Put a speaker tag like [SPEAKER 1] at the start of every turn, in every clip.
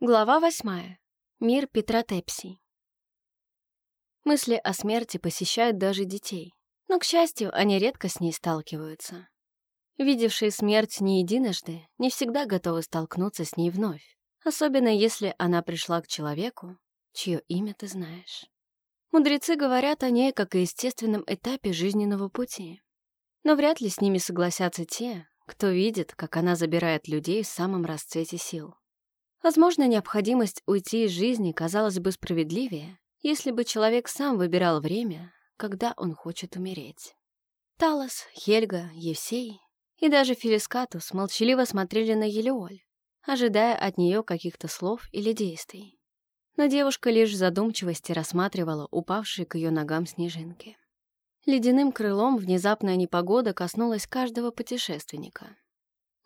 [SPEAKER 1] Глава восьмая. Мир Петра Тепси. Мысли о смерти посещают даже детей, но, к счастью, они редко с ней сталкиваются. Видевшие смерть не единожды, не всегда готовы столкнуться с ней вновь, особенно если она пришла к человеку, чье имя ты знаешь. Мудрецы говорят о ней как о естественном этапе жизненного пути, но вряд ли с ними согласятся те, кто видит, как она забирает людей в самом расцвете сил. Возможно, необходимость уйти из жизни казалась бы справедливее, если бы человек сам выбирал время, когда он хочет умереть. Талос, Хельга, Евсей и даже Фелискатус молчаливо смотрели на Елеоль, ожидая от нее каких-то слов или действий. Но девушка лишь в задумчивости рассматривала упавшие к ее ногам снежинки. Ледяным крылом внезапная непогода коснулась каждого путешественника.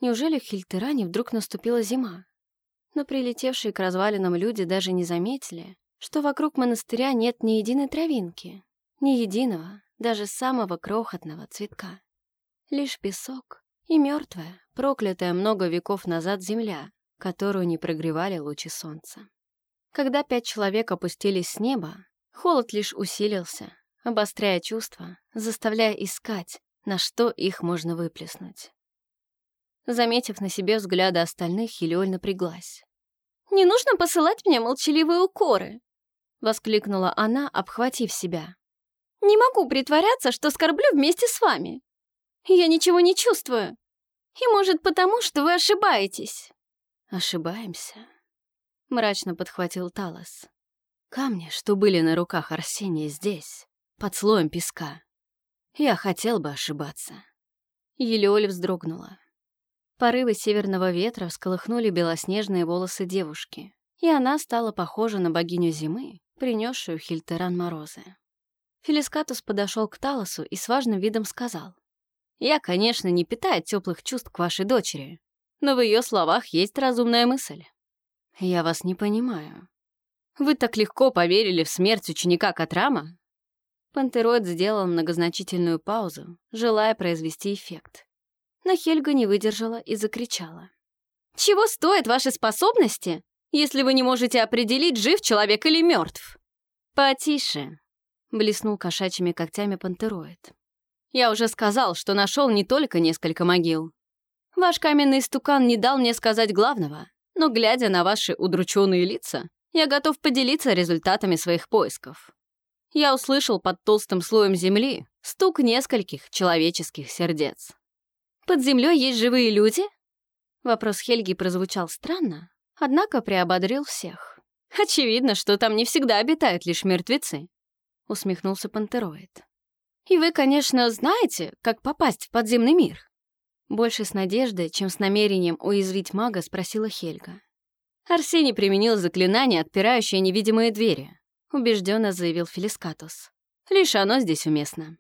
[SPEAKER 1] Неужели в Хильтеране вдруг наступила зима, но прилетевшие к развалинам люди даже не заметили, что вокруг монастыря нет ни единой травинки, ни единого, даже самого крохотного цветка. Лишь песок и мертвая, проклятая много веков назад земля, которую не прогревали лучи солнца. Когда пять человек опустились с неба, холод лишь усилился, обостряя чувства, заставляя искать, на что их можно выплеснуть. Заметив на себе взгляды остальных, Хелиоль напряглась. «Не нужно посылать мне молчаливые укоры!» — воскликнула она, обхватив себя. «Не могу притворяться, что скорблю вместе с вами. Я ничего не чувствую. И, может, потому, что вы ошибаетесь».
[SPEAKER 2] «Ошибаемся», — мрачно подхватил Талос. «Камни, что были на руках Арсения здесь, под слоем песка. Я хотел бы ошибаться».
[SPEAKER 1] Елеоль вздрогнула. Порывы северного ветра всколыхнули белоснежные волосы девушки, и она стала похожа на богиню зимы, принесшую Хильтеран морозы. Фелискатус подошел к Талосу и с важным видом сказал. «Я, конечно, не питаю теплых чувств к вашей дочери, но в ее словах есть разумная мысль.
[SPEAKER 2] Я вас не понимаю.
[SPEAKER 1] Вы так легко поверили в смерть ученика Катрама?» Пантероид сделал многозначительную паузу, желая произвести эффект но Хельга не выдержала и закричала. «Чего стоят ваши способности, если вы не можете определить, жив человек или мертв?» «Потише», — блеснул кошачьими когтями пантероид. «Я уже сказал, что нашел не только несколько могил. Ваш каменный стукан не дал мне сказать главного, но, глядя на ваши удрученные лица, я готов поделиться результатами своих поисков. Я услышал под толстым слоем земли стук нескольких человеческих сердец. Под землей есть живые люди?» Вопрос Хельги прозвучал странно, однако приободрил всех. «Очевидно, что там не всегда обитают лишь мертвецы», — усмехнулся пантероид. «И вы, конечно, знаете, как попасть в подземный мир?» Больше с надеждой, чем с намерением уязвить мага, спросила Хельга. Арсений применил заклинание, отпирающее невидимые двери, убежденно заявил Фелискатус. Лишь оно здесь уместно.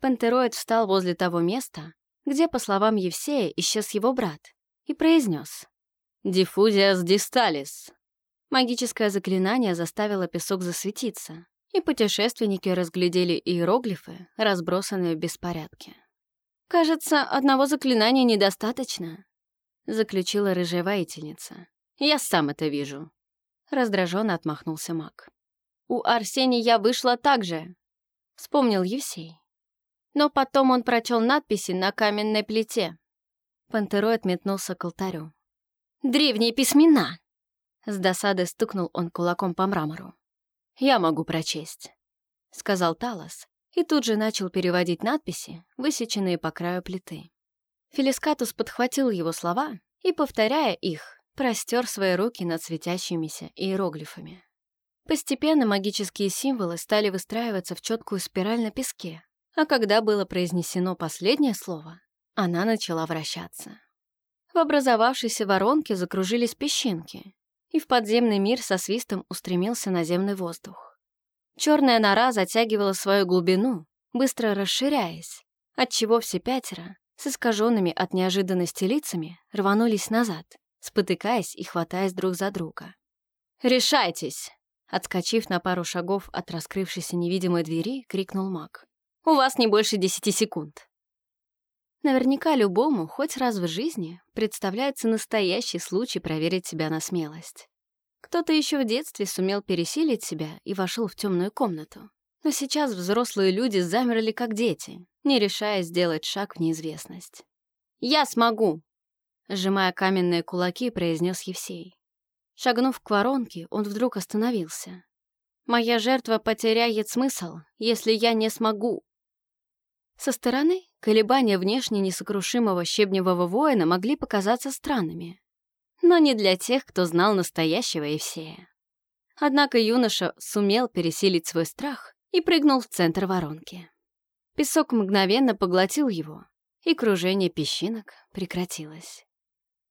[SPEAKER 1] Пантероид встал возле того места, где, по словам Евсея, исчез его брат, и произнес «Диффузиас дисталис». Магическое заклинание заставило песок засветиться, и путешественники разглядели иероглифы, разбросанные в беспорядке. «Кажется, одного заклинания недостаточно», — заключила рыжая воительница. «Я сам это вижу», — раздраженно отмахнулся маг. «У Арсения вышла так же», — вспомнил Евсей. Но потом он прочел надписи на каменной плите. Пантероид метнулся к алтарю. «Древние письмена!» С досады стукнул он кулаком по мрамору. «Я могу прочесть», — сказал Талос, и тут же начал переводить надписи, высеченные по краю плиты. Фелискатус подхватил его слова и, повторяя их, простер свои руки над светящимися иероглифами. Постепенно магические символы стали выстраиваться в четкую спираль на песке, а когда было произнесено последнее слово, она начала вращаться. В образовавшейся воронке закружились песчинки, и в подземный мир со свистом устремился наземный воздух. Черная нора затягивала свою глубину, быстро расширяясь, отчего все пятеро, с искаженными от неожиданности лицами, рванулись назад, спотыкаясь и хватаясь друг за друга. «Решайтесь!» Отскочив на пару шагов от раскрывшейся невидимой двери, крикнул маг. У вас не больше десяти секунд». Наверняка любому, хоть раз в жизни, представляется настоящий случай проверить себя на смелость. Кто-то еще в детстве сумел пересилить себя и вошел в темную комнату. Но сейчас взрослые люди замерли как дети, не решая сделать шаг в неизвестность. «Я смогу!» Сжимая каменные кулаки, произнес Евсей. Шагнув к воронке, он вдруг остановился. «Моя жертва потеряет смысл, если я не смогу!» Со стороны колебания внешне несокрушимого щебневого воина могли показаться странными. Но не для тех, кто знал настоящего Евсея. Однако юноша сумел пересилить свой страх и прыгнул в центр воронки. Песок мгновенно поглотил его, и кружение песчинок прекратилось.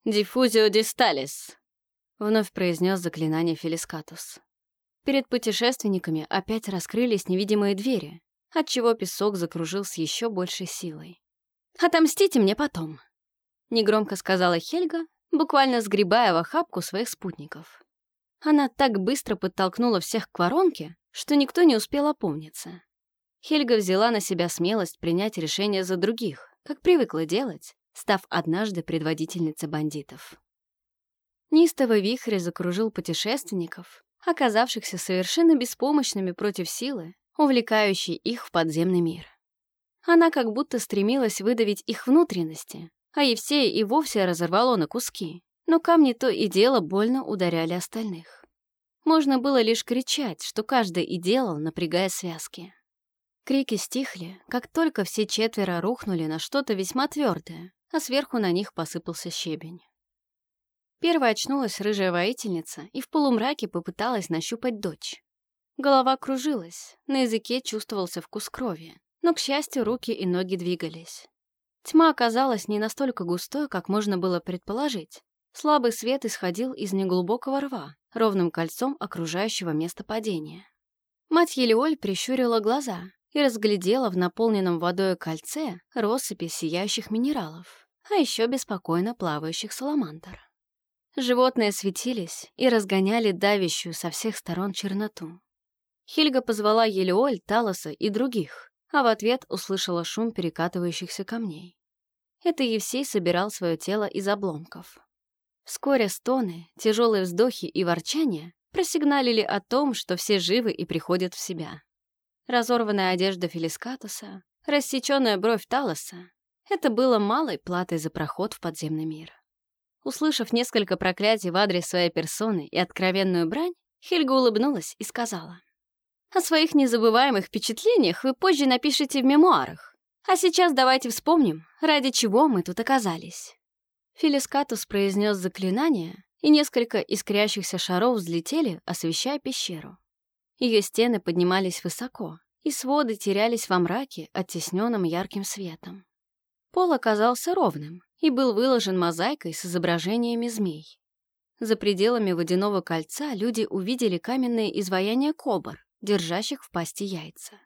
[SPEAKER 1] «Диффузио дисталис», — вновь произнес заклинание Фелискатус. Перед путешественниками опять раскрылись невидимые двери, отчего песок закружил с еще большей силой. «Отомстите мне потом», — негромко сказала Хельга, буквально сгребая в охапку своих спутников. Она так быстро подтолкнула всех к воронке, что никто не успел опомниться. Хельга взяла на себя смелость принять решение за других, как привыкла делать, став однажды предводительницей бандитов. Нистовый вихрь закружил путешественников, оказавшихся совершенно беспомощными против силы, увлекающей их в подземный мир. Она как будто стремилась выдавить их внутренности, а Евсея и вовсе разорвало на куски, но камни то и дело больно ударяли остальных. Можно было лишь кричать, что каждый и делал, напрягая связки. Крики стихли, как только все четверо рухнули на что-то весьма твердое, а сверху на них посыпался щебень. Первая очнулась рыжая воительница и в полумраке попыталась нащупать дочь. Голова кружилась, на языке чувствовался вкус крови, но, к счастью, руки и ноги двигались. Тьма оказалась не настолько густой, как можно было предположить. Слабый свет исходил из неглубокого рва, ровным кольцом окружающего место падения. Мать Елеоль прищурила глаза и разглядела в наполненном водой кольце россыпи сияющих минералов, а еще беспокойно плавающих саламандр. Животные светились и разгоняли давящую со всех сторон черноту. Хильга позвала Елеоль, Талоса и других, а в ответ услышала шум перекатывающихся камней. Это Евсей собирал свое тело из обломков. Вскоре стоны, тяжелые вздохи и ворчания просигналили о том, что все живы и приходят в себя. Разорванная одежда Фелискатуса, рассеченная бровь Талоса — это было малой платой за проход в подземный мир. Услышав несколько проклятий в адрес своей персоны и откровенную брань, Хельга улыбнулась и сказала, «О своих незабываемых впечатлениях вы позже напишите в мемуарах, а сейчас давайте вспомним, ради чего мы тут оказались». Филискатус произнес заклинание, и несколько искрящихся шаров взлетели, освещая пещеру. Ее стены поднимались высоко, и своды терялись во мраке, оттесненном ярким светом. Пол оказался ровным и был выложен мозаикой с изображениями змей. За пределами водяного кольца люди увидели каменные изваяния кобр, держащих в пасти яйца.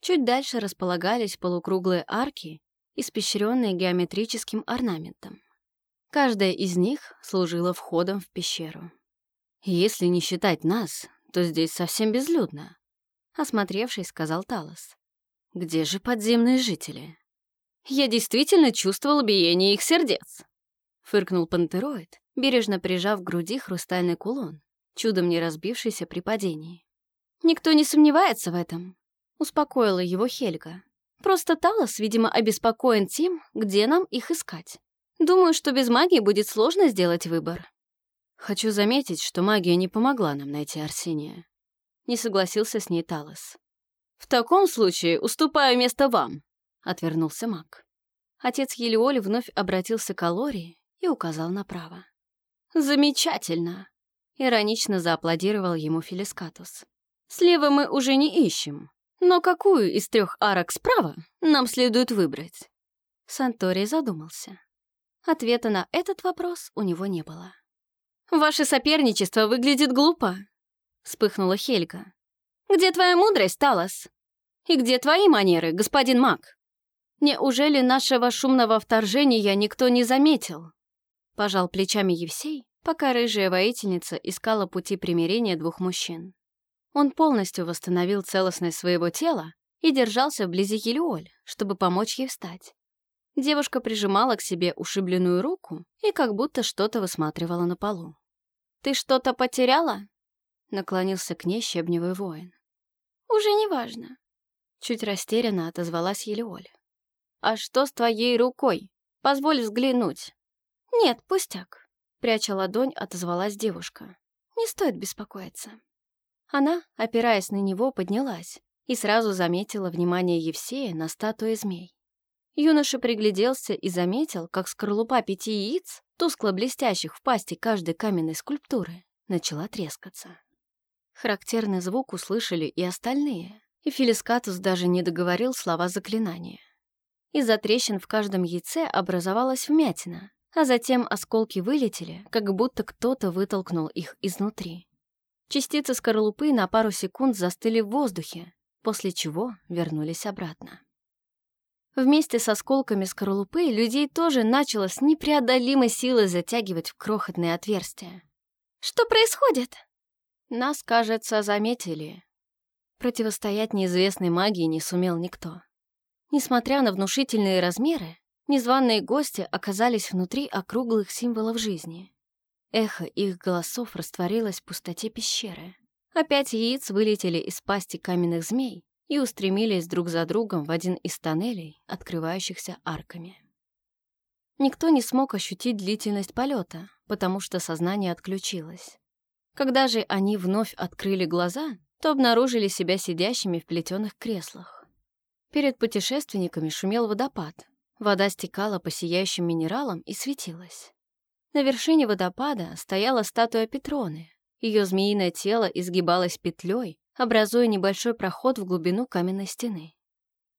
[SPEAKER 1] Чуть дальше располагались полукруглые арки, испещренные геометрическим орнаментом. Каждая из них служила входом в пещеру. «Если не считать нас, то здесь совсем безлюдно», — осмотревшись, сказал Талос. «Где же подземные жители?» «Я действительно чувствовал биение их сердец», — фыркнул пантероид, бережно прижав к груди хрустальный кулон, чудом не разбившийся при падении. «Никто не сомневается в этом», — успокоила его Хельга. «Просто Талос, видимо, обеспокоен тем, где нам их искать. Думаю, что без магии будет сложно сделать выбор. Хочу заметить, что магия не помогла нам найти Арсения. Не согласился с ней Талос. В таком случае уступаю место вам, отвернулся маг. Отец Елиоли вновь обратился к Алории и указал направо. «Замечательно!» — иронично зааплодировал ему Фелискатус. «Слева мы уже не ищем, но какую из трех арок справа нам следует выбрать?» Санторий задумался. Ответа на этот вопрос у него не было. «Ваше соперничество выглядит глупо», — вспыхнула Хельга. «Где твоя мудрость, Талос? И где твои манеры, господин маг? Неужели нашего шумного вторжения никто не заметил?» Пожал плечами Евсей, пока рыжая воительница искала пути примирения двух мужчин. Он полностью восстановил целостность своего тела и держался вблизи Елеоль, чтобы помочь ей встать. Девушка прижимала к себе ушибленную руку и как будто что-то высматривала на полу. «Ты что-то потеряла?» — наклонился к ней щебневый воин.
[SPEAKER 2] «Уже не важно», —
[SPEAKER 1] чуть растерянно отозвалась Елеоля. «А что с твоей рукой? Позволь взглянуть».
[SPEAKER 2] «Нет, пустяк», —
[SPEAKER 1] пряча ладонь, отозвалась девушка.
[SPEAKER 2] «Не стоит беспокоиться».
[SPEAKER 1] Она, опираясь на него, поднялась и сразу заметила внимание Евсея на статуе змей. Юноша пригляделся и заметил, как скорлупа пяти яиц, тускло блестящих в пасти каждой каменной скульптуры, начала трескаться. Характерный звук услышали и остальные, и Фелискатус даже не договорил слова заклинания. Из-за трещин в каждом яйце образовалась вмятина, а затем осколки вылетели, как будто кто-то вытолкнул их изнутри. Частицы скорлупы на пару секунд застыли в воздухе, после чего вернулись обратно. Вместе с осколками скорлупы людей тоже начало с непреодолимой силой затягивать в крохотные отверстия.
[SPEAKER 2] «Что происходит?»
[SPEAKER 1] Нас, кажется, заметили. Противостоять неизвестной магии не сумел никто. Несмотря на внушительные размеры, незваные гости оказались внутри округлых символов жизни. Эхо их голосов растворилось в пустоте пещеры. Опять яиц вылетели из пасти каменных змей, и устремились друг за другом в один из тоннелей, открывающихся арками. Никто не смог ощутить длительность полета, потому что сознание отключилось. Когда же они вновь открыли глаза, то обнаружили себя сидящими в плетеных креслах. Перед путешественниками шумел водопад. Вода стекала по сияющим минералам и светилась. На вершине водопада стояла статуя Петроны. Ее змеиное тело изгибалось петлей, образуя небольшой проход в глубину каменной стены.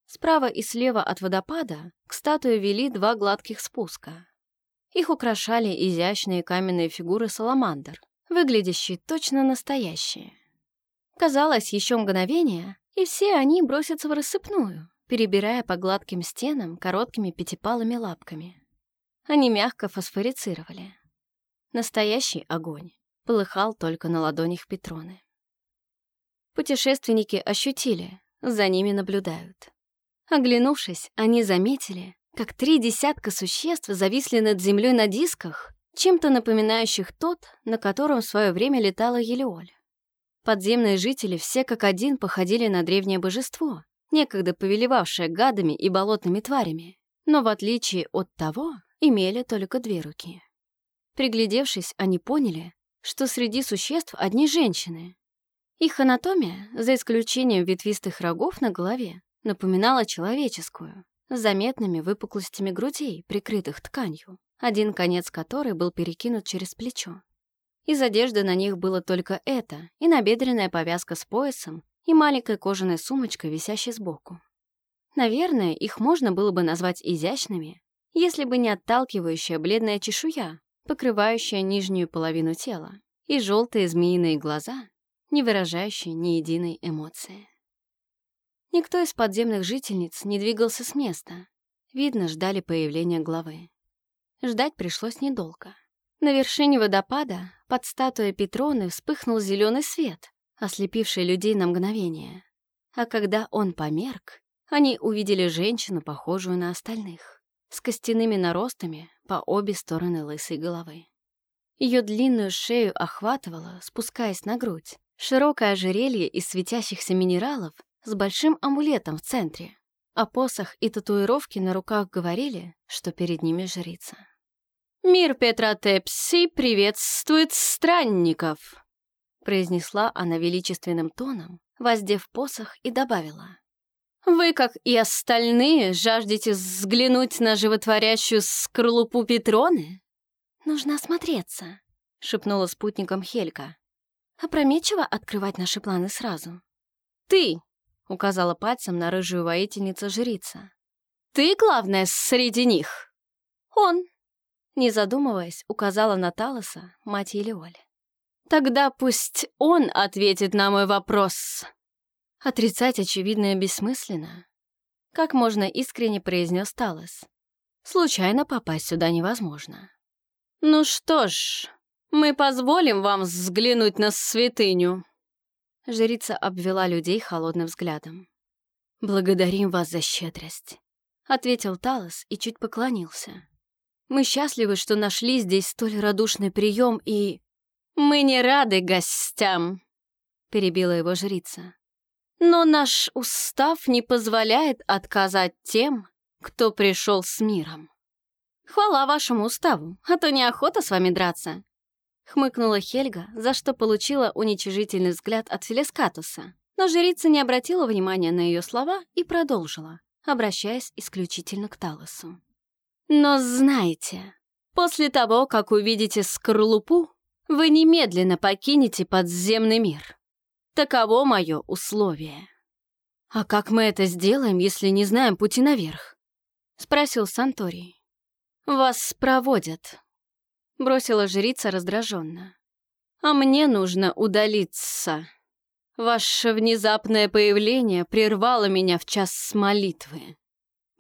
[SPEAKER 1] Справа и слева от водопада к статуе вели два гладких спуска. Их украшали изящные каменные фигуры саламандр, выглядящие точно настоящие. Казалось, еще мгновение, и все они бросятся в рассыпную, перебирая по гладким стенам короткими пятипалыми лапками. Они мягко фосфорицировали. Настоящий огонь полыхал только на ладонях Петроны. Путешественники ощутили, за ними наблюдают. Оглянувшись, они заметили, как три десятка существ зависли над землей на дисках, чем-то напоминающих тот, на котором в свое время летала Елеоль. Подземные жители все как один походили на древнее божество, некогда повелевавшее гадами и болотными тварями, но в отличие от того, имели только две руки. Приглядевшись, они поняли, что среди существ одни женщины, их анатомия, за исключением ветвистых рогов на голове, напоминала человеческую, с заметными выпуклостями грудей, прикрытых тканью, один конец которой был перекинут через плечо. Из одежды на них было только это и набедренная повязка с поясом и маленькая кожаная сумочка, висящая сбоку. Наверное, их можно было бы назвать изящными, если бы не отталкивающая бледная чешуя, покрывающая нижнюю половину тела, и желтые змеиные глаза, не выражающей ни единой эмоции. Никто из подземных жительниц не двигался с места. Видно, ждали появления главы. Ждать пришлось недолго. На вершине водопада под статуей Петроны вспыхнул зеленый свет, ослепивший людей на мгновение. А когда он померк, они увидели женщину, похожую на остальных, с костяными наростами по обе стороны лысой головы. Ее длинную шею охватывала, спускаясь на грудь, Широкое ожерелье из светящихся минералов с большим амулетом в центре, а посох и татуировки на руках говорили, что перед ними жрица. «Мир Петра Тепси приветствует странников!» произнесла она величественным тоном, воздев посох и добавила. «Вы, как и остальные, жаждете взглянуть на животворящую скорлупу Петроны?»
[SPEAKER 2] «Нужно осмотреться», —
[SPEAKER 1] шепнула спутником Хелька.
[SPEAKER 2] Опрометчиво открывать наши планы сразу.
[SPEAKER 1] «Ты!» — указала пальцем на рыжую воительницу-жрица. «Ты, главное, среди них!»
[SPEAKER 2] «Он!»
[SPEAKER 1] — не задумываясь, указала на Талоса, мать Елеоль. «Тогда пусть он ответит на мой вопрос!» Отрицать очевидное бессмысленно. Как можно искренне произнес Талос. Случайно попасть сюда невозможно. «Ну что ж, мы позволим вам взглянуть на святыню». Жрица обвела людей холодным взглядом. «Благодарим вас за щедрость. ответил Талос и чуть поклонился. Мы счастливы, что нашли здесь столь радушный прием и... Мы не рады гостям, перебила его жрица. Но наш устав не позволяет отказать тем, кто пришел с миром. Хвала вашему уставу, а то неохота с вами драться. Хмыкнула Хельга, за что получила уничижительный взгляд от Фелескатуса. Но жрица не обратила внимания на ее слова и продолжила, обращаясь исключительно к Талосу. «Но знаете, после того, как увидите скорлупу, вы немедленно покинете подземный мир. Таково мое условие». «А как мы это сделаем, если не знаем пути наверх?» — спросил Санторий. «Вас проводят», — бросила жрица раздраженно. «А мне нужно удалиться». Ваше внезапное появление прервало меня в час молитвы.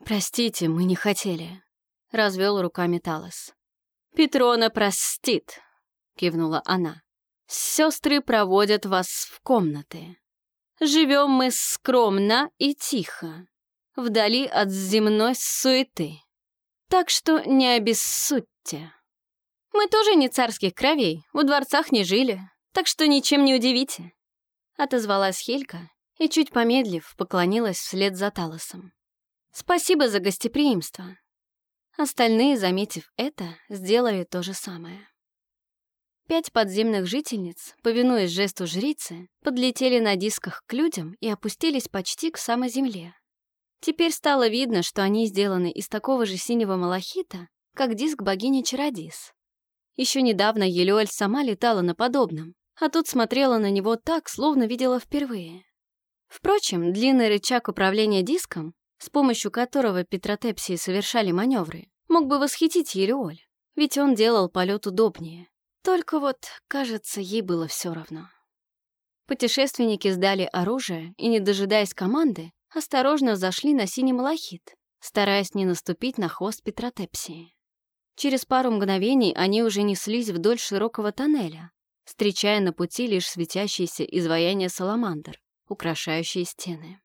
[SPEAKER 1] Простите, мы не хотели. Развел руками Талос. Петрона простит, кивнула она. Сестры проводят вас в комнаты. Живем мы скромно и тихо, вдали от земной суеты. Так что не обессудьте. Мы тоже не царских кровей, в дворцах не жили, так что ничем не удивите. Отозвалась Хелька и, чуть помедлив, поклонилась вслед за Талосом. «Спасибо за гостеприимство». Остальные, заметив это, сделали то же самое. Пять подземных жительниц, повинуясь жесту жрицы, подлетели на дисках к людям и опустились почти к самой земле. Теперь стало видно, что они сделаны из такого же синего малахита, как диск богини Чародис. Еще недавно Елеоль сама летала на подобном, а тут смотрела на него так, словно видела впервые. Впрочем, длинный рычаг управления диском, с помощью которого петротепсии совершали маневры, мог бы восхитить Ериоль, ведь он делал полет удобнее. Только вот, кажется, ей было все равно. Путешественники сдали оружие и, не дожидаясь команды, осторожно зашли на синий малахит, стараясь не наступить на хвост петротепсии. Через пару мгновений они уже неслись вдоль широкого тоннеля, встречая на пути лишь светящиеся изваяния саламандр, украшающие стены.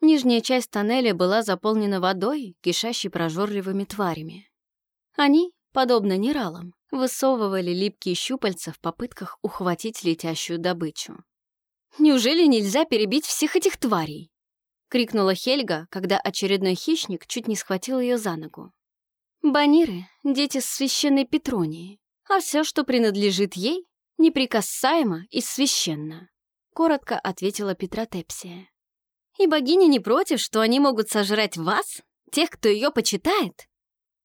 [SPEAKER 1] Нижняя часть тоннеля была заполнена водой, кишащей прожорливыми тварями. Они, подобно нералам, высовывали липкие щупальца в попытках ухватить летящую добычу. «Неужели нельзя перебить всех этих тварей?» — крикнула Хельга, когда очередной хищник чуть не схватил ее за ногу. «Баниры — дети священной Петронии, а все, что принадлежит ей, неприкасаемо и священно», — коротко ответила Петротепсия. «И богиня не против, что они могут сожрать вас, тех, кто ее почитает?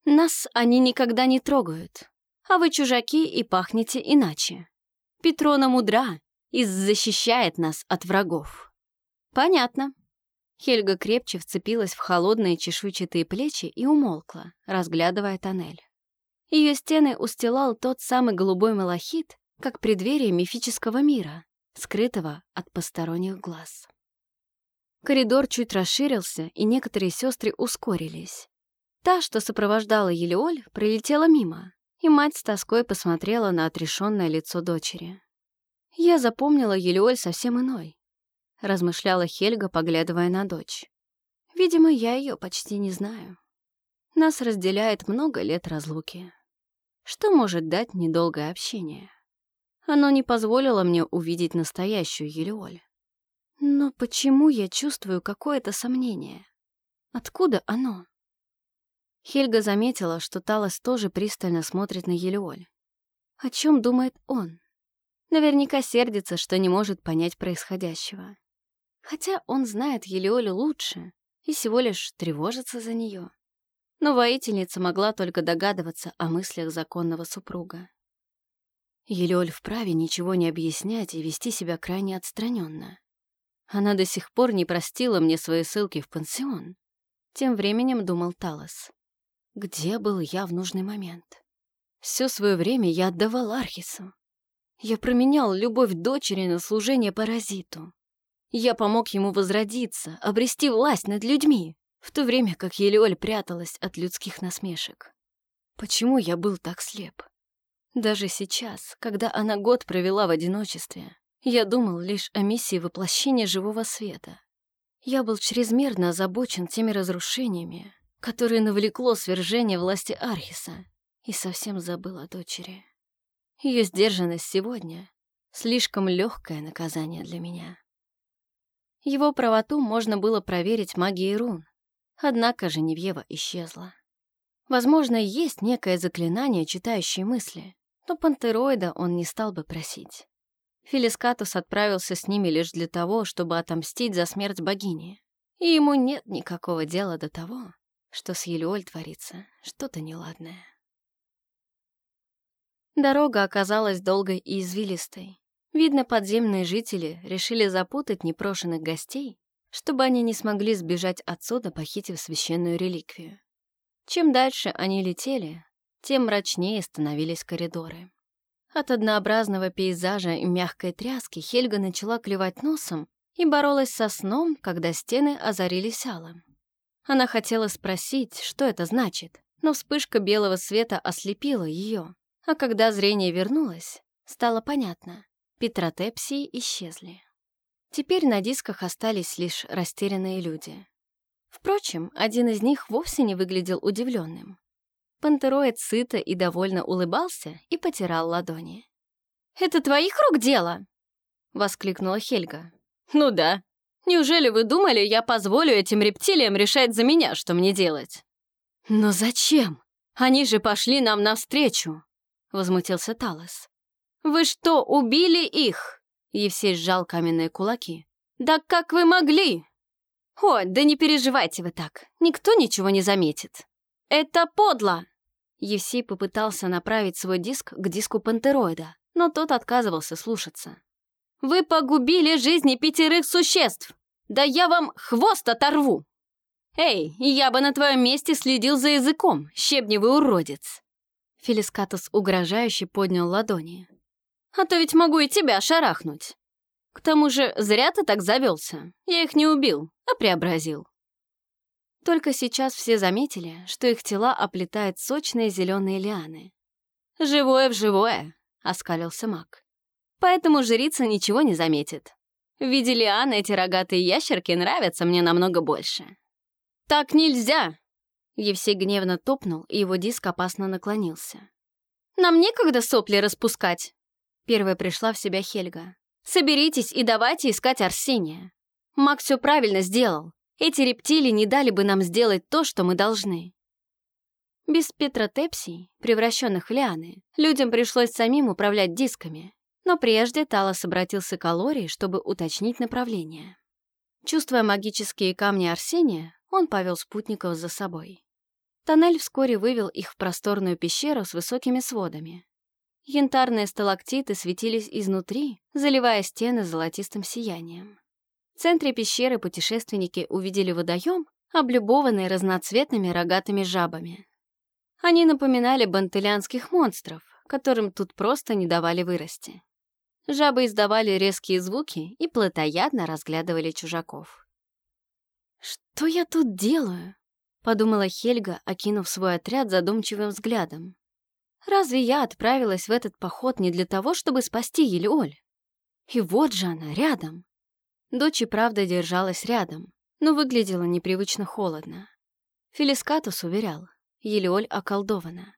[SPEAKER 1] Нас они никогда не трогают, а вы чужаки и пахнете иначе. Петрона мудра и защищает нас от врагов». «Понятно». Хельга крепче вцепилась в холодные чешуйчатые плечи и умолкла, разглядывая тоннель. Ее стены устилал тот самый голубой малахит, как преддверие мифического мира, скрытого от посторонних глаз. Коридор чуть расширился, и некоторые сестры ускорились. Та, что сопровождала Елеоль, прилетела мимо, и мать с тоской посмотрела на отрешенное лицо дочери. «Я запомнила Елеоль совсем иной», — размышляла Хельга, поглядывая на дочь. «Видимо, я ее почти не знаю. Нас разделяет много лет разлуки. Что может дать недолгое общение?» Оно не позволило мне увидеть настоящую Елеоль. Но почему я чувствую какое-то сомнение? Откуда оно? Хельга заметила, что Талос тоже пристально смотрит на Елеоль. О чем думает он? Наверняка сердится, что не может понять происходящего. Хотя он знает Елеоль лучше и всего лишь тревожится за нее. Но воительница могла только догадываться о мыслях законного супруга. Елеоль вправе ничего не объяснять и вести себя крайне отстраненно. Она до сих пор не простила мне свои ссылки в пансион. Тем временем думал Талос. Где был я в нужный момент? Все свое время я отдавал Архису. Я променял любовь дочери на служение паразиту. Я помог ему возродиться, обрести власть над людьми, в то время как Елеоль пряталась от людских насмешек. Почему я был так слеп? Даже сейчас, когда она год провела в одиночестве, я думал лишь о миссии воплощения живого света. Я был чрезмерно озабочен теми разрушениями,
[SPEAKER 2] которое навлекло свержение власти Архиса, и совсем забыл о дочери. Ее сдержанность сегодня — слишком легкое наказание для меня. Его правоту можно было проверить магией рун, однако Женевьева исчезла. Возможно, есть некое заклинание, читающее мысли, но пантероида он не стал бы просить. Фелискатус отправился с ними лишь для того, чтобы отомстить за смерть богини. И ему нет никакого дела до того, что с Елеоль творится что-то неладное. Дорога оказалась долгой и извилистой. Видно, подземные жители решили запутать непрошенных гостей, чтобы они не смогли сбежать отсюда, похитив священную реликвию. Чем дальше они летели, тем мрачнее становились коридоры. От однообразного пейзажа и мягкой тряски Хельга начала клевать носом и боролась со сном, когда стены озарились алым. Она хотела спросить, что это значит, но вспышка белого света ослепила ее, а когда зрение вернулось, стало понятно — петротепсии исчезли. Теперь на дисках остались лишь растерянные люди. Впрочем, один из них вовсе не выглядел удивленным. Пантероид сыто и довольно улыбался и потирал ладони. «Это твоих рук дело?» — воскликнула Хельга. «Ну да. Неужели вы думали, я позволю этим рептилиям решать за меня, что мне делать?» «Но зачем? Они же пошли нам навстречу!» — возмутился Талос. «Вы что, убили их?» Евсей сжал каменные кулаки. «Да как вы могли?» «О, да не переживайте вы так, никто ничего не заметит». «Это подло!» Евсей попытался направить свой диск к диску пантероида, но тот отказывался слушаться. «Вы погубили жизни пятерых существ! Да я вам хвост оторву!» «Эй, я бы на твоем месте следил за языком, щебневый уродец!» Фелискатус угрожающе поднял ладони. «А то ведь могу и тебя шарахнуть!» К тому же, зря ты так завелся. Я их не убил, а преобразил. Только сейчас все заметили, что их тела оплетают сочные зеленые лианы. «Живое в живое», — оскалился маг. «Поэтому жрица ничего не заметит. В виде лианы эти рогатые ящерки нравятся мне намного больше». «Так нельзя!» Евсей гневно топнул, и его диск опасно наклонился. «Нам некогда сопли распускать!» Первая пришла в себя Хельга. Соберитесь и давайте искать Арсения. Мак все правильно сделал. Эти рептилии не дали бы нам сделать то, что мы должны. Без петротепсий, превращенных в лианы, людям пришлось самим управлять дисками. Но прежде Талос обратился к Алории, чтобы уточнить направление. Чувствуя магические камни Арсения, он повел спутников за собой. Тоннель вскоре вывел их в просторную пещеру с высокими сводами. Янтарные сталактиты светились изнутри, заливая стены золотистым сиянием. В центре пещеры путешественники увидели водоем, облюбованный разноцветными рогатыми жабами. Они напоминали бантылянских монстров, которым тут просто не давали вырасти. Жабы издавали резкие звуки и плотоядно разглядывали чужаков. «Что я тут делаю?» — подумала Хельга, окинув свой отряд задумчивым взглядом. Разве я отправилась в этот поход не для того, чтобы спасти Елеоль? И вот же она, рядом. Дочь и правда держалась рядом, но выглядела непривычно холодно. Фелискатус уверял, Елеоль околдована.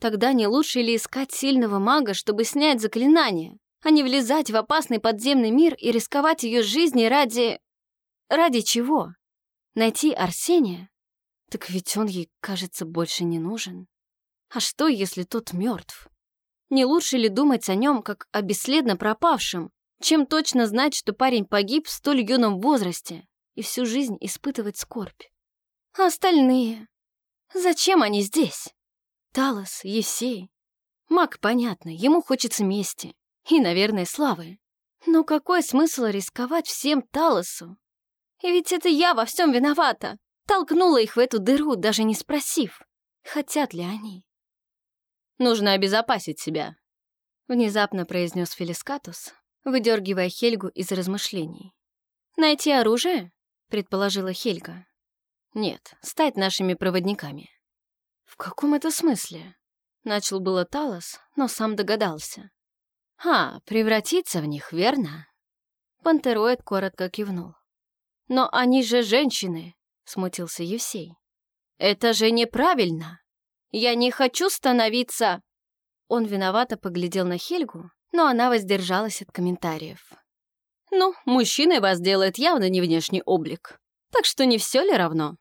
[SPEAKER 2] Тогда не лучше ли искать сильного мага, чтобы снять заклинание, а не влезать в опасный подземный мир и рисковать ее жизнью ради... Ради чего? Найти Арсения? Так ведь он ей, кажется, больше не нужен. А что, если тот мертв? Не лучше ли думать о нем как о бесследно пропавшем, чем точно знать, что парень погиб в столь юном возрасте и всю жизнь испытывать скорбь? А остальные? Зачем они здесь? Талос, Евсей. Маг, понятно, ему хочется мести и, наверное, славы. Но какой смысл рисковать всем Талосу? И ведь это я во всем виновата. Толкнула их в эту дыру, даже не спросив, хотят ли они. Нужно обезопасить себя», — внезапно произнес Фелискатус, выдергивая Хельгу из размышлений. «Найти оружие?» — предположила Хельга. «Нет, стать нашими проводниками». «В каком это смысле?» — начал было Талос, но сам догадался. «А, превратиться в них, верно?» Пантероид коротко кивнул. «Но они же женщины!» — смутился Евсей.
[SPEAKER 1] это же неправильно! Я не хочу становиться...» Он виновато поглядел на Хельгу, но она воздержалась от комментариев. «Ну, мужчиной вас делает явно не внешний облик, так что не все ли равно?»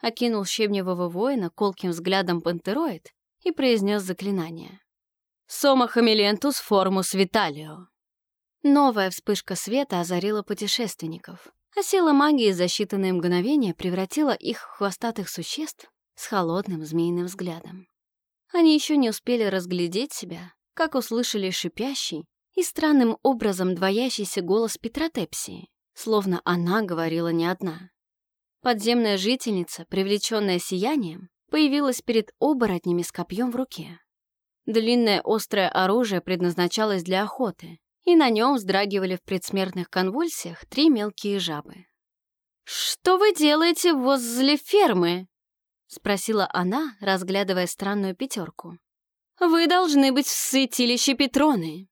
[SPEAKER 1] Окинул щебневого воина колким взглядом пантероид и произнес заклинание. «Сома хамилентус формус виталио». Новая вспышка света озарила путешественников, а сила магии за считанные мгновения превратила их в хвостатых существ с холодным змеиным взглядом. Они еще не успели разглядеть себя, как услышали шипящий и странным образом двоящийся голос Петротепсии, словно она говорила не одна. Подземная жительница, привлеченная сиянием, появилась перед оборотнями с копьем в руке. Длинное острое оружие предназначалось для охоты, и на нем вздрагивали в предсмертных конвульсиях три мелкие жабы. «Что вы делаете возле фермы?» — спросила она, разглядывая странную пятерку. «Вы должны быть в святилище Петроны».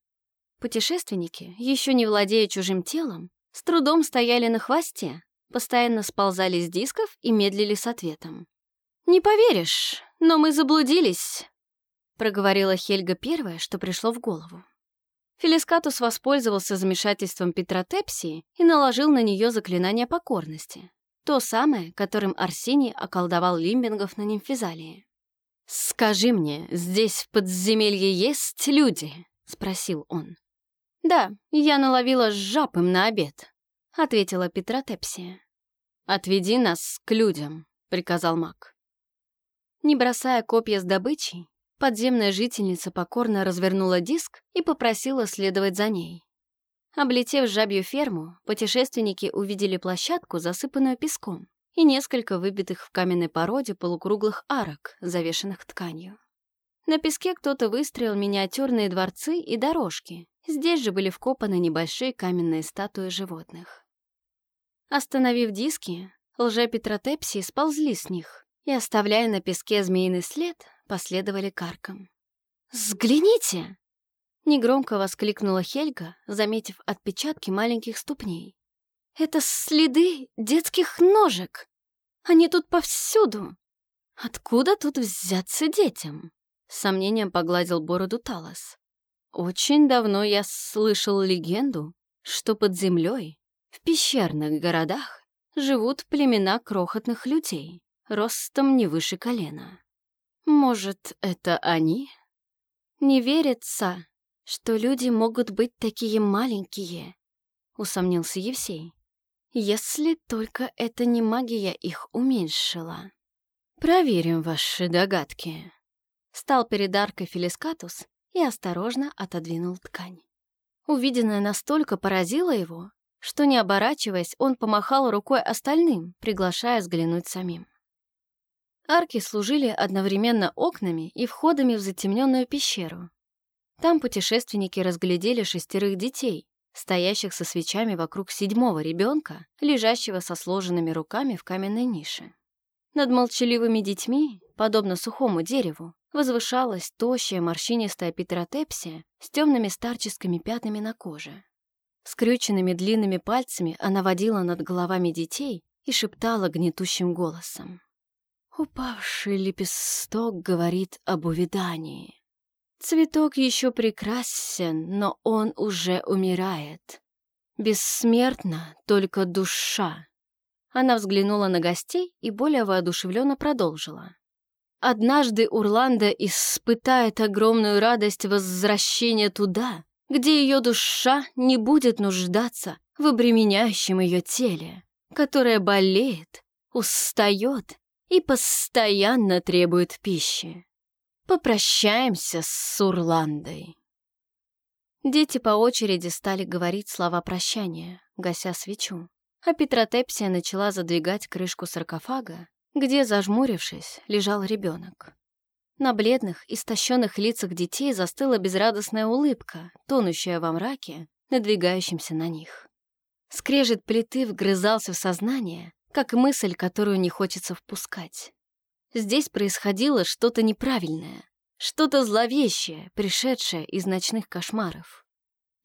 [SPEAKER 1] Путешественники, еще не владея чужим телом, с трудом стояли на хвосте, постоянно сползали с дисков и медлили с ответом. «Не поверишь, но мы заблудились», — проговорила Хельга первое, что пришло в голову. Фелискатус воспользовался замешательством Петротепсии и наложил на нее заклинание покорности. То самое, которым Арсений околдовал лимбингов на Нимфизалии. «Скажи мне, здесь в подземелье есть люди?» — спросил он. «Да, я наловила жаб им на обед», — ответила Петротепсия. «Отведи нас к людям», — приказал маг. Не бросая копья с добычей, Подземная жительница покорно развернула диск и попросила следовать за ней. Облетев жабью ферму, путешественники увидели площадку, засыпанную песком, и несколько выбитых в каменной породе полукруглых арок, завешенных тканью. На песке кто-то выстроил миниатюрные дворцы и дорожки. Здесь же были вкопаны небольшие каменные статуи животных. Остановив диски, лже-петротепсии сползли с них и, оставляя на песке змеиный след, последовали каркам. «Взгляните!» — негромко воскликнула Хельга, заметив отпечатки маленьких ступней. «Это следы детских ножек! Они тут повсюду! Откуда тут взяться детям?» С сомнением погладил бороду Талос. «Очень давно я слышал легенду, что под землей, в пещерных городах, живут племена крохотных людей, ростом не выше колена. Может, это они? Не верится, что люди могут быть такие маленькие, усомнился Евсей. Если только это не магия их уменьшила. Проверим ваши догадки. Стал перед аркой Фелискатус и осторожно отодвинул ткань. Увиденное настолько поразило его, что, не оборачиваясь, он помахал рукой остальным, приглашая взглянуть самим. Арки служили одновременно окнами и входами в затемненную пещеру. Там путешественники разглядели шестерых детей, стоящих со свечами вокруг седьмого ребенка, лежащего со сложенными руками в каменной нише. Над молчаливыми детьми, подобно сухому дереву, возвышалась тощая морщинистая петротепсия с темными старческими пятнами на коже. Скрюченными длинными пальцами она водила над головами детей и шептала гнетущим голосом. Упавший лепесток говорит об увидании. Цветок еще прекрасен, но он уже умирает. Бессмертна только душа. Она взглянула на гостей и более воодушевленно продолжила. Однажды Урланда испытает огромную радость возвращения туда, где ее душа не будет нуждаться в обременяющем ее теле, которое болеет, устает и постоянно требует пищи. Попрощаемся с Сурландой. Дети по очереди стали говорить слова прощания, гася свечу, а Петротепсия начала задвигать крышку саркофага, где, зажмурившись, лежал ребенок. На бледных, истощенных лицах детей застыла безрадостная улыбка, тонущая во мраке, надвигающимся на них. Скрежет плиты вгрызался в сознание, как мысль, которую не хочется впускать. Здесь происходило что-то неправильное, что-то зловещее, пришедшее из ночных кошмаров.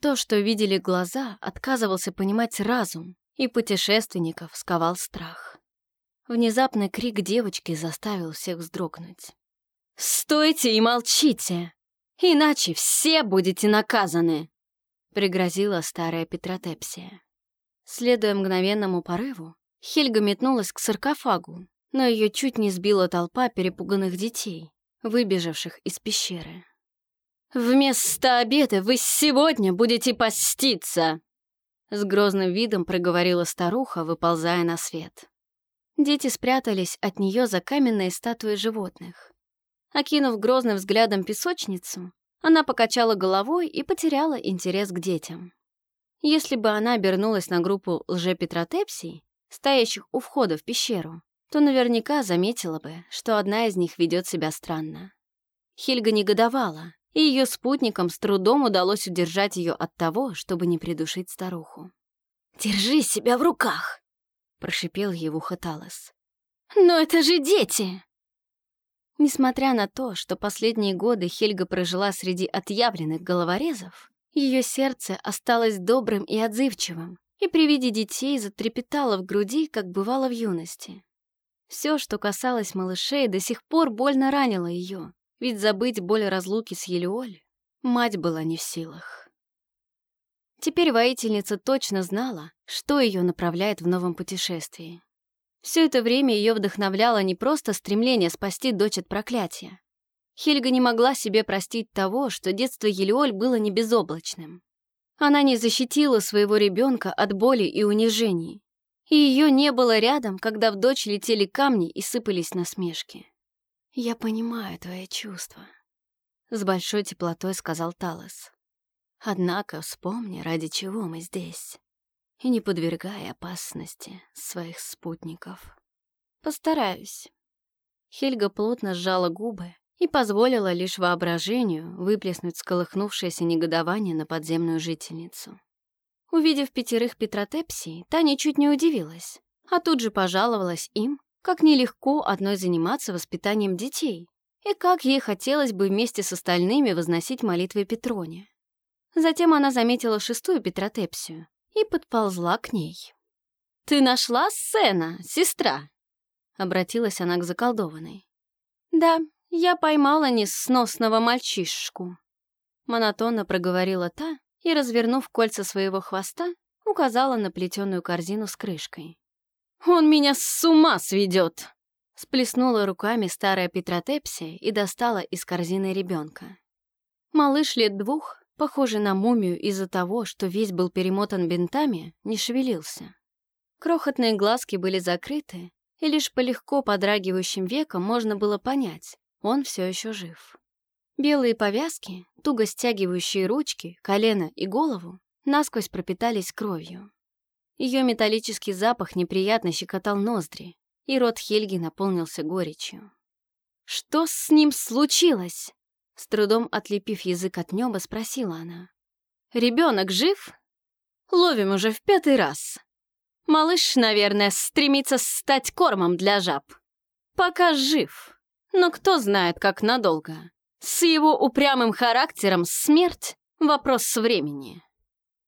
[SPEAKER 1] То, что видели глаза, отказывался понимать разум, и путешественников сковал страх. Внезапный крик девочки заставил всех вздрогнуть. «Стойте и молчите! Иначе все будете наказаны!» Пригрозила старая Петротепсия. Следуя мгновенному порыву, Хельга метнулась к саркофагу, но ее чуть не сбила толпа перепуганных детей, выбежавших из пещеры. «Вместо обеда вы сегодня будете поститься!» С грозным видом проговорила старуха, выползая на свет. Дети спрятались от нее за каменные статуи животных. Окинув грозным взглядом песочницу, она покачала головой и потеряла интерес к детям. Если бы она обернулась на группу лжепетротепсий, стоящих у входа в пещеру, то наверняка заметила бы, что одна из них ведет себя странно. Хильга негодовала, и ее спутникам с трудом удалось удержать ее от того, чтобы не придушить старуху. «Держи себя в руках!» — прошипел ей в ухо Талос. «Но это же дети!» Несмотря на то, что последние годы Хельга прожила среди отъявленных головорезов, ее сердце осталось добрым и отзывчивым, и при виде детей затрепетало в груди, как бывало в юности. Все, что касалось малышей, до сих пор больно ранило ее, ведь забыть боль разлуки с Елеоль мать была не в силах. Теперь воительница точно знала, что ее направляет в новом путешествии. Все это время ее вдохновляло не просто стремление спасти дочь от проклятия. Хельга не могла себе простить того, что детство Елеоль было не безоблачным. Она не защитила своего ребенка от боли и унижений. И ее не было рядом, когда в дочь летели камни и сыпались насмешки. «Я понимаю твои чувства», — с большой теплотой сказал Талос. Однако вспомни, ради чего мы здесь, и не подвергай опасности своих спутников. Постараюсь. Хельга плотно сжала губы и позволила лишь воображению выплеснуть сколыхнувшееся негодование на подземную жительницу. Увидев пятерых Петротепсий, та ничуть не удивилась, а тут же пожаловалась им, как нелегко одной заниматься воспитанием детей, и как ей хотелось бы вместе с остальными возносить молитвы Петроне. Затем она заметила шестую Петротепсию и подползла к ней. «Ты нашла сцена, сестра?» Обратилась она к заколдованной. «Да, я поймала несносного мальчишку», монотонно проговорила та и, развернув кольца своего хвоста, указала на плетеную корзину с крышкой. «Он меня с ума сведет!» Сплеснула руками старая Петротепсия и достала из корзины ребенка. Малыш лет двух похожий на мумию из-за того, что весь был перемотан бинтами, не шевелился. Крохотные глазки были закрыты, и лишь по легко подрагивающим векам можно было понять, он все еще жив. Белые повязки, туго стягивающие ручки, колено и голову, насквозь пропитались кровью. Ее металлический запах неприятно щекотал ноздри, и рот Хельги наполнился горечью. «Что с ним случилось?» С трудом отлепив язык от неба, спросила она. «Ребенок жив?» «Ловим уже в пятый раз. Малыш, наверное, стремится стать кормом для жаб. Пока жив, но кто знает, как надолго. С его упрямым характером смерть — вопрос времени».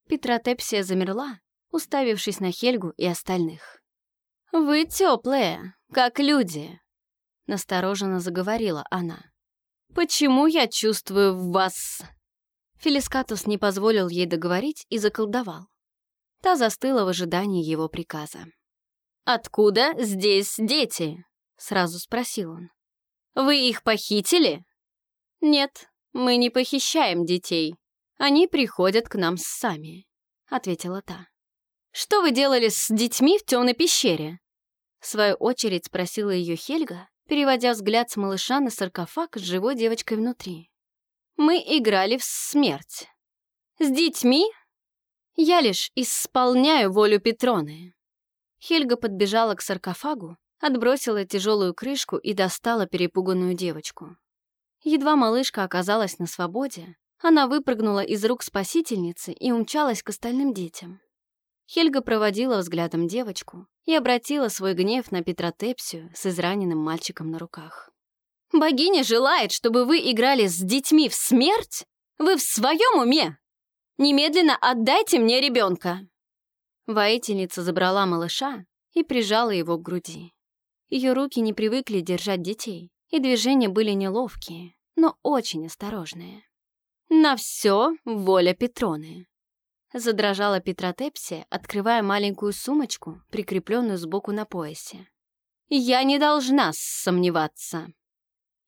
[SPEAKER 1] Петротепсия замерла, уставившись на Хельгу и остальных. «Вы теплые, как люди», — настороженно заговорила она. «Почему я чувствую в вас...» Фелискатус не позволил ей договорить и заколдовал. Та застыла в ожидании его приказа. «Откуда здесь дети?» — сразу спросил он. «Вы их похитили?» «Нет, мы не похищаем детей. Они приходят к нам сами», — ответила та. «Что вы делали с детьми в темной пещере?» В свою очередь спросила ее Хельга, переводя взгляд с малыша на саркофаг с живой девочкой внутри. «Мы играли в смерть. С детьми я лишь исполняю волю Петроны». Хельга подбежала к саркофагу, отбросила тяжелую крышку и достала перепуганную девочку. Едва малышка оказалась на свободе, она выпрыгнула из рук спасительницы и умчалась к остальным детям. Хельга проводила взглядом девочку и обратила свой гнев на Петротепсию с израненным мальчиком на руках. «Богиня желает, чтобы вы играли с детьми в смерть? Вы в своем уме? Немедленно отдайте мне ребенка!» Воительница забрала малыша и прижала его к груди. Ее руки не привыкли держать детей, и движения были неловкие, но очень осторожные. «На все воля Петроны!» Задрожала Петротепсия, открывая маленькую сумочку, прикрепленную сбоку на поясе. «Я не должна сомневаться!»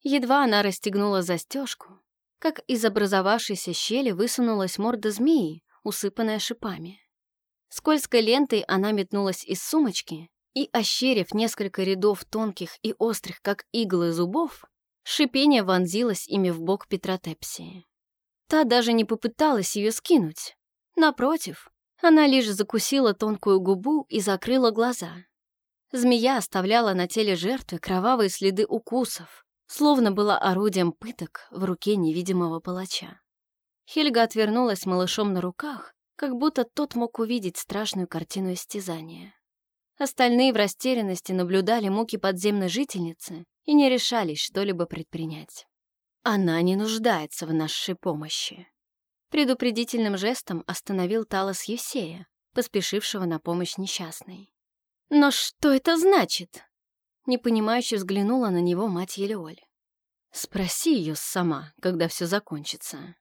[SPEAKER 1] Едва она расстегнула застежку, как из образовавшейся щели высунулась морда змеи, усыпанная шипами. Скользкой лентой она метнулась из сумочки и, ощерив несколько рядов тонких и острых, как иглы зубов, шипение вонзилось ими в бок Петротепсии. Та даже не попыталась ее скинуть. Напротив, она лишь закусила тонкую губу и закрыла глаза. Змея оставляла на теле жертвы кровавые следы укусов, словно была орудием пыток в руке невидимого палача. Хельга отвернулась малышом на руках, как будто тот мог увидеть страшную картину истязания. Остальные в растерянности наблюдали муки подземной жительницы и не решались что-либо предпринять. Она не нуждается в нашей помощи. Предупредительным жестом остановил Талос Евсея, поспешившего на помощь несчастной. «Но что это значит?» Непонимающе взглянула на него мать Елеоль. «Спроси ее сама, когда все закончится».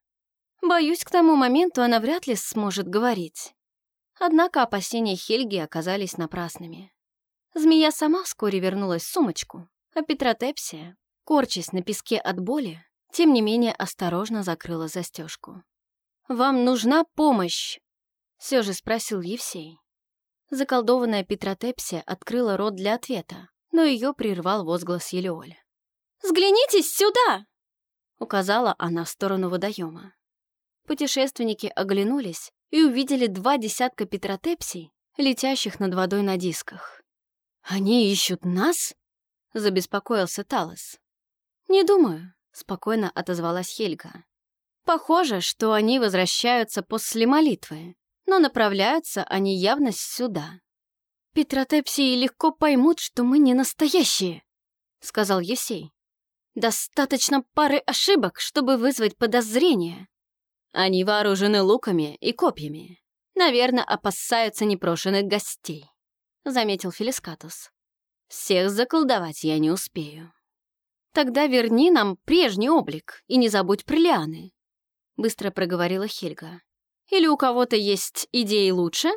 [SPEAKER 1] Боюсь, к тому моменту она вряд ли сможет говорить. Однако опасения Хельги оказались напрасными. Змея сама вскоре вернулась в сумочку, а Петротепсия, корчась на песке от боли, тем не менее осторожно закрыла застежку. «Вам нужна помощь?» — все же спросил Евсей. Заколдованная Петротепсия открыла рот для ответа, но ее прервал возглас Елеоль. «Взглянитесь сюда!» — указала она в сторону водоема. Путешественники оглянулись и увидели два десятка петротепсий, летящих над водой на дисках. «Они ищут нас?» — забеспокоился Талос. «Не думаю», — спокойно отозвалась Хельга. «Похоже, что они возвращаются после молитвы, но направляются они явно сюда. Петротепсии легко поймут, что мы не настоящие», — сказал Есей. «Достаточно пары ошибок, чтобы вызвать подозрение. Они вооружены луками и копьями. Наверное, опасаются непрошенных гостей», — заметил Фелискатус. «Всех заколдовать я не успею». «Тогда верни нам прежний облик и не забудь про лианы», — быстро проговорила Хельга. «Или у кого-то есть идеи лучше?»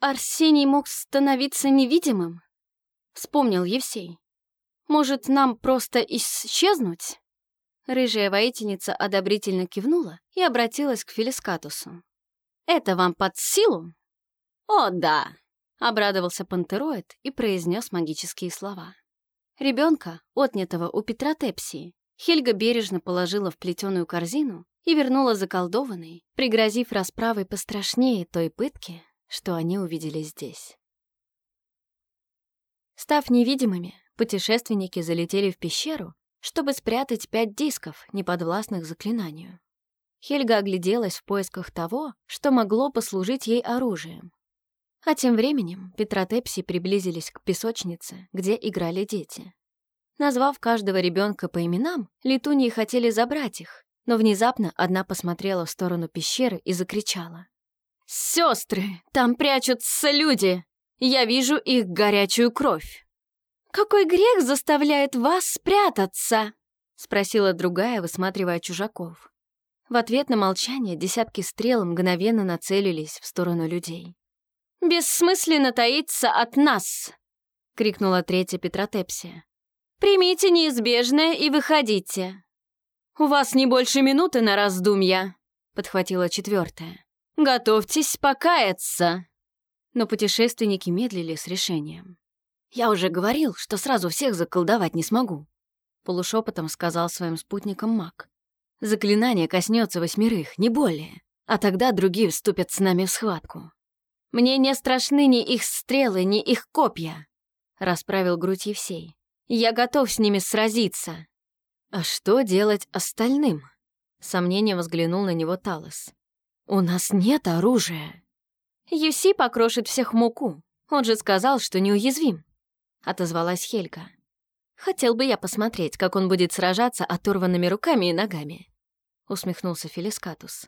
[SPEAKER 1] «Арсений мог становиться невидимым?» — вспомнил Евсей. «Может, нам просто исчезнуть?» Рыжая воительница одобрительно кивнула и обратилась к Фелискатусу. «Это вам под силу?» «О, да!» — обрадовался пантероид и произнес магические слова. Ребенка, отнятого у Петра Тепсии, Хельга бережно положила в плетеную корзину и вернула заколдованной, пригрозив расправой пострашнее той пытки, что они увидели здесь. Став невидимыми, путешественники залетели в пещеру чтобы спрятать пять дисков, неподвластных заклинанию. Хельга огляделась в поисках того, что могло послужить ей оружием. А тем временем Петротепси приблизились к песочнице, где играли дети. Назвав каждого ребенка по именам, летуньи хотели забрать их, но внезапно одна посмотрела в сторону пещеры и закричала. «Сестры, там прячутся люди! Я вижу их горячую кровь!» «Какой грех заставляет вас спрятаться?» — спросила другая, высматривая чужаков. В ответ на молчание десятки стрел мгновенно нацелились в сторону людей. «Бессмысленно таиться от нас!» — крикнула третья Петротепсия. «Примите неизбежное и выходите!» «У вас не больше минуты на раздумья!» — подхватила четвертая. «Готовьтесь покаяться!» Но путешественники медлили с решением. «Я уже говорил, что сразу всех заколдовать не смогу», — полушепотом сказал своим спутникам маг. «Заклинание коснется восьмерых, не более, а тогда другие вступят с нами в схватку. Мне не страшны ни их стрелы, ни их копья», — расправил грудь Евсей. «Я готов с ними сразиться». «А что делать остальным?» — сомнением взглянул на него Талос. «У нас нет оружия». «Юси покрошит всех муку. Он же сказал, что неуязвим отозвалась Хельга. «Хотел бы я посмотреть, как он будет сражаться оторванными руками и ногами», — усмехнулся Фелискатус.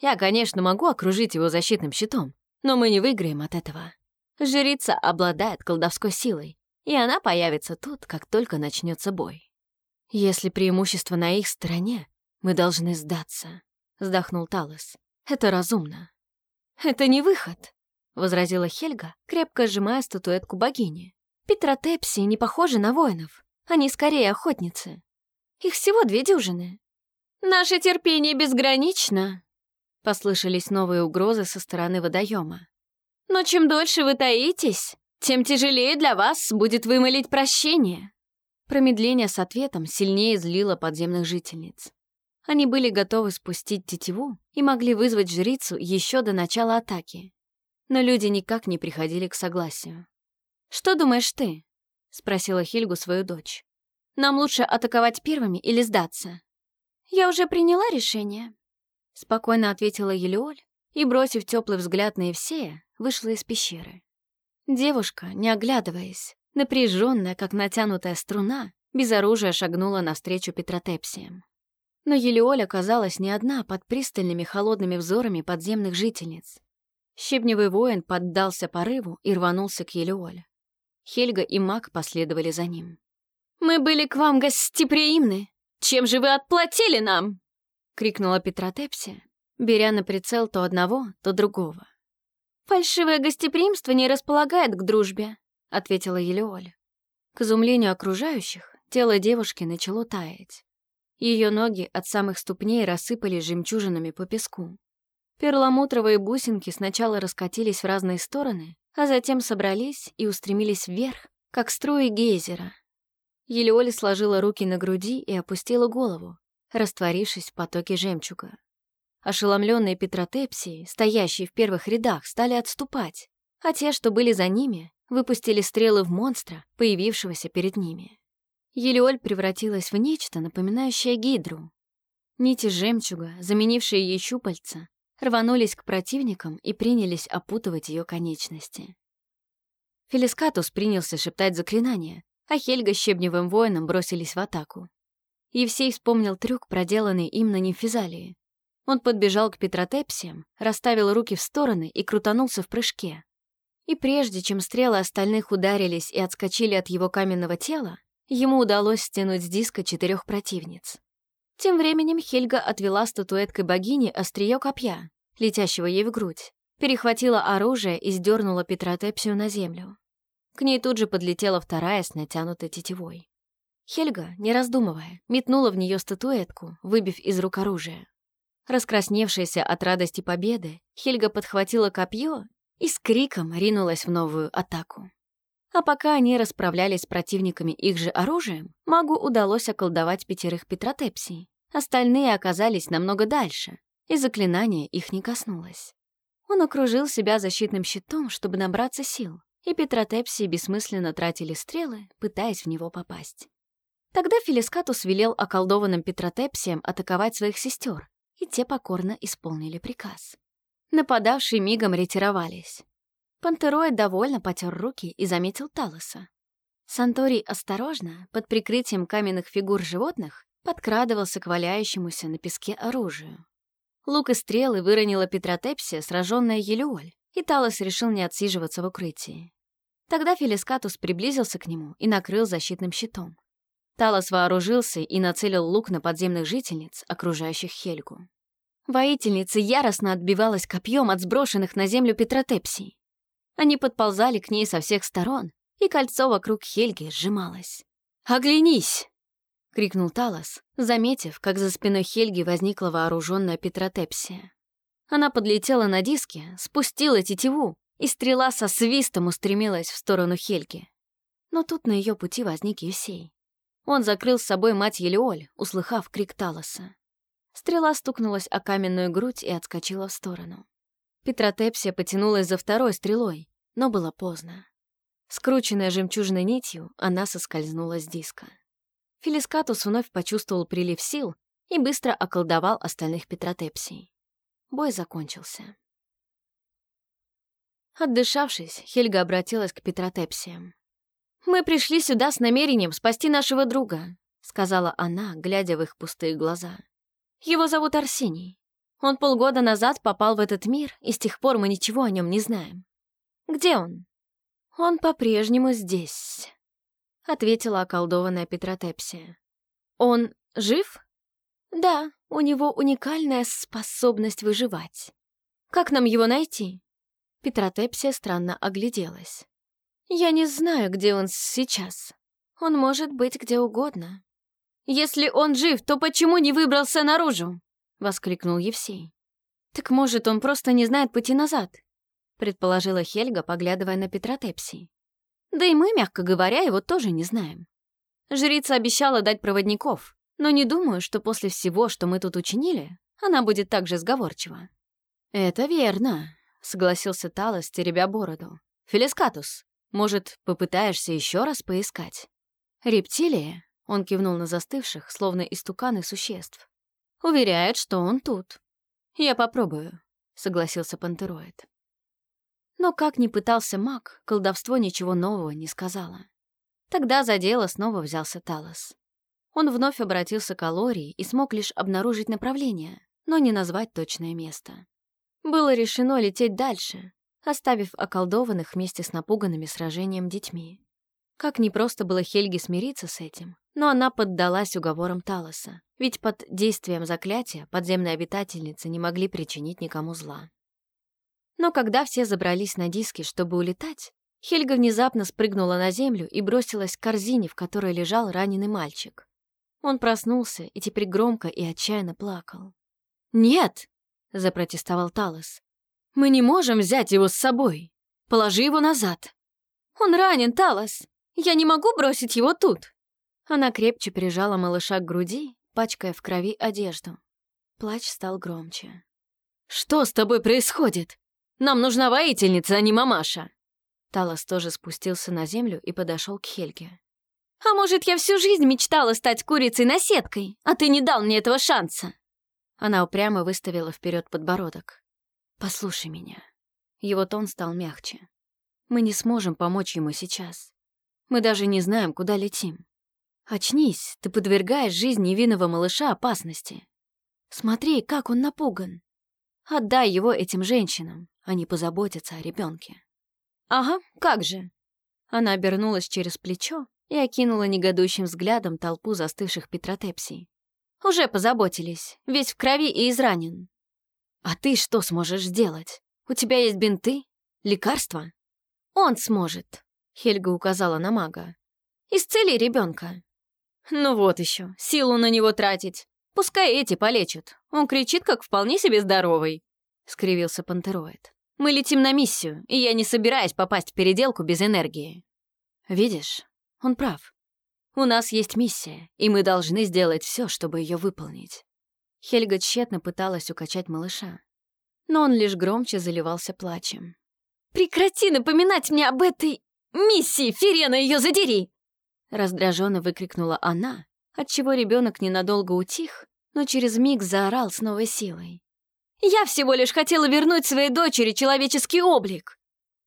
[SPEAKER 1] «Я, конечно, могу окружить его защитным щитом, но мы не выиграем от этого. Жрица обладает колдовской силой,
[SPEAKER 2] и она появится тут, как только начнется бой. Если преимущество на их стороне, мы должны сдаться, вздохнул Талос. Это разумно. Это не выход, возразила Хельга, крепко сжимая статуэтку богини. Петротепси не похожи на воинов. Они скорее охотницы. Их всего две дюжины. Наше терпение безгранично, послышались новые угрозы со стороны водоема. Но чем дольше вы таитесь, тем тяжелее для вас будет вымолить прощение. Промедление с ответом сильнее злило подземных жительниц. Они были готовы спустить тетиву и могли вызвать жрицу еще до начала атаки. Но люди никак не приходили к согласию. «Что думаешь ты?» — спросила Хильгу свою дочь. «Нам лучше атаковать первыми или сдаться?» «Я уже приняла решение», — спокойно ответила Елеоль и, бросив теплый взгляд на Евсея, вышла из пещеры. Девушка, не оглядываясь, напряженная, как натянутая струна, без оружия шагнула навстречу Петротепсиям. Но Елеоль оказалась не одна под пристальными холодными взорами подземных жительниц. Щебневый воин поддался порыву и рванулся к Елеоль. Хельга и маг последовали за ним. «Мы были к вам гостеприимны! Чем же вы отплатили нам?» — крикнула Петротепсия, беря на прицел то одного, то другого. «Фальшивое гостеприимство не располагает к дружбе», — ответила Елеоль. К изумлению окружающих, тело девушки начало таять. Ее ноги от самых ступней рассыпались жемчужинами по песку. Перламутровые бусинки сначала раскатились в разные стороны, а затем собрались и устремились вверх, как струи гейзера. Елеоли сложила руки на груди и опустила голову, растворившись в потоке жемчуга. Ошеломленные Петротепсии, стоящие в первых рядах, стали отступать, а те, что были за ними, выпустили стрелы в монстра, появившегося перед ними. Елеоль превратилась в нечто, напоминающее гидру. Нити жемчуга, заменившие ей щупальца, рванулись к противникам и принялись опутывать ее конечности. Фелискатус принялся шептать заклинания, а Хельга с щебневым воином бросились в атаку. Евсей вспомнил трюк, проделанный им на нимфизалии. Он подбежал к Петротепсиям, расставил руки в стороны и крутанулся в прыжке. И прежде чем стрелы остальных ударились и отскочили от его каменного тела, ему удалось стянуть с диска четырех противниц. Тем временем Хельга отвела статуэткой богини острие копья, летящего ей в грудь, перехватила оружие и сдернула Петротепсию на землю. К ней тут же подлетела вторая с натянутой тетивой. Хельга, не раздумывая, метнула в нее статуэтку, выбив из рук оружие. Раскрасневшаяся от радости победы, Хельга подхватила копье и с криком ринулась в новую атаку. А пока они расправлялись с противниками их же оружием, магу удалось околдовать пятерых Петротепсий. Остальные оказались намного дальше, и заклинание их не коснулось. Он окружил себя защитным щитом, чтобы набраться сил, и Петротепсии бессмысленно тратили стрелы, пытаясь в него попасть. Тогда Фелискатус велел околдованным Петротепсиям атаковать своих сестер, и те покорно исполнили приказ. Нападавшие мигом ретировались. Пантероид довольно потер руки и заметил Талоса. Санторий осторожно, под прикрытием каменных фигур животных, подкрадывался к валяющемуся на песке оружию. Лук и стрелы выронила Петротепсия, сраженная Елеоль, и Талос решил не отсиживаться в укрытии. Тогда Фелискатус приблизился к нему и накрыл защитным щитом. Талос вооружился и нацелил лук на подземных жительниц, окружающих Хельгу. Воительница яростно отбивалась копьем от сброшенных на землю петротепсий. Они подползали к ней со всех сторон, и кольцо вокруг Хельги сжималось. «Оглянись!» — крикнул Талос, заметив, как за спиной Хельги возникла вооруженная петротепсия. Она подлетела на диске, спустила тетиву, и стрела со свистом устремилась в сторону Хельги. Но тут на ее пути возник Евсей. Он закрыл с собой мать Елеоль, услыхав крик Талоса. Стрела стукнулась о каменную грудь и отскочила в сторону. Петротепсия потянулась за второй стрелой, но было поздно. Скрученная жемчужной нитью, она соскользнула с диска. Фелискатус вновь почувствовал прилив сил и быстро околдовал остальных Петротепсий. Бой закончился. Отдышавшись, Хельга обратилась к Петротепсиям. «Мы пришли сюда с намерением спасти нашего друга», — сказала она, глядя в их пустые глаза. «Его зовут Арсений. Он полгода назад попал в этот мир, и с тех пор мы ничего о нем не знаем. Где он?» «Он по-прежнему здесь», — ответила околдованная Петротепсия. «Он жив?» «Да, у него уникальная способность выживать. Как нам его найти?» Петротепсия странно огляделась. «Я не знаю, где он сейчас. Он может быть где угодно». «Если он жив, то почему не выбрался наружу?» — воскликнул Евсей. «Так может, он просто не знает пути назад?» — предположила Хельга, поглядывая на Петротепсии. «Да и мы, мягко говоря, его тоже не знаем. Жрица обещала дать проводников, но не думаю, что после всего, что мы тут учинили, она будет так же сговорчива». «Это верно», — согласился Талос, теребя бороду. «Фелискатус, может, попытаешься еще раз поискать?» «Рептилия?» — он кивнул на застывших, словно истуканы существ. «Уверяет, что он тут. «Я попробую», — согласился пантероид. Но как ни пытался маг, колдовство ничего нового не сказала. Тогда за дело снова взялся Талос. Он вновь обратился к Алории и смог лишь обнаружить направление, но не назвать точное место. Было решено лететь дальше, оставив околдованных вместе с напуганными сражением детьми. Как непросто было Хельге смириться с этим, но она поддалась уговорам Талоса, ведь под действием заклятия подземные обитательницы не могли причинить никому зла. Но когда все забрались на диски, чтобы улетать, Хельга внезапно спрыгнула на землю и бросилась к корзине, в которой лежал раненый мальчик. Он проснулся и теперь громко и отчаянно плакал. «Нет!» — запротестовал Талос. «Мы не можем взять его с собой. Положи его назад». «Он ранен, Талос. Я не могу бросить его тут». Она крепче прижала малыша к груди, пачкая в крови одежду. Плач стал громче. «Что с тобой происходит? Нам нужна воительница, а не мамаша!» Талос тоже спустился на землю и подошел к Хельге. «А может, я всю жизнь мечтала стать курицей-наседкой, а ты не дал мне этого шанса?» Она упрямо выставила вперед подбородок. «Послушай меня». Его тон стал мягче. «Мы не сможем помочь ему сейчас. Мы даже не знаем, куда летим. Очнись, ты подвергаешь жизнь невинного малыша опасности. Смотри, как он напуган. Отдай его этим женщинам, они позаботятся о ребенке. Ага, как же. Она обернулась через плечо и окинула негодующим взглядом толпу застывших петротепсий. Уже позаботились, весь в крови и изранен. А ты что сможешь сделать? У тебя есть бинты? Лекарства? Он сможет, Хельга указала на мага. Исцели ребенка. Ну вот еще, силу на него тратить. Пускай эти полечат. Он кричит, как вполне себе здоровый. Скривился пантероид. Мы летим на миссию, и я не собираюсь попасть в переделку без энергии. Видишь, он прав. У нас есть миссия, и мы должны сделать все, чтобы ее выполнить. Хельга тщетно пыталась укачать малыша, но он лишь громче заливался плачем. «Прекрати напоминать мне об этой миссии, Ферена, ее задери!» Раздраженно выкрикнула она, отчего ребенок ненадолго утих, но через миг заорал с новой силой. «Я всего лишь хотела вернуть своей дочери человеческий облик.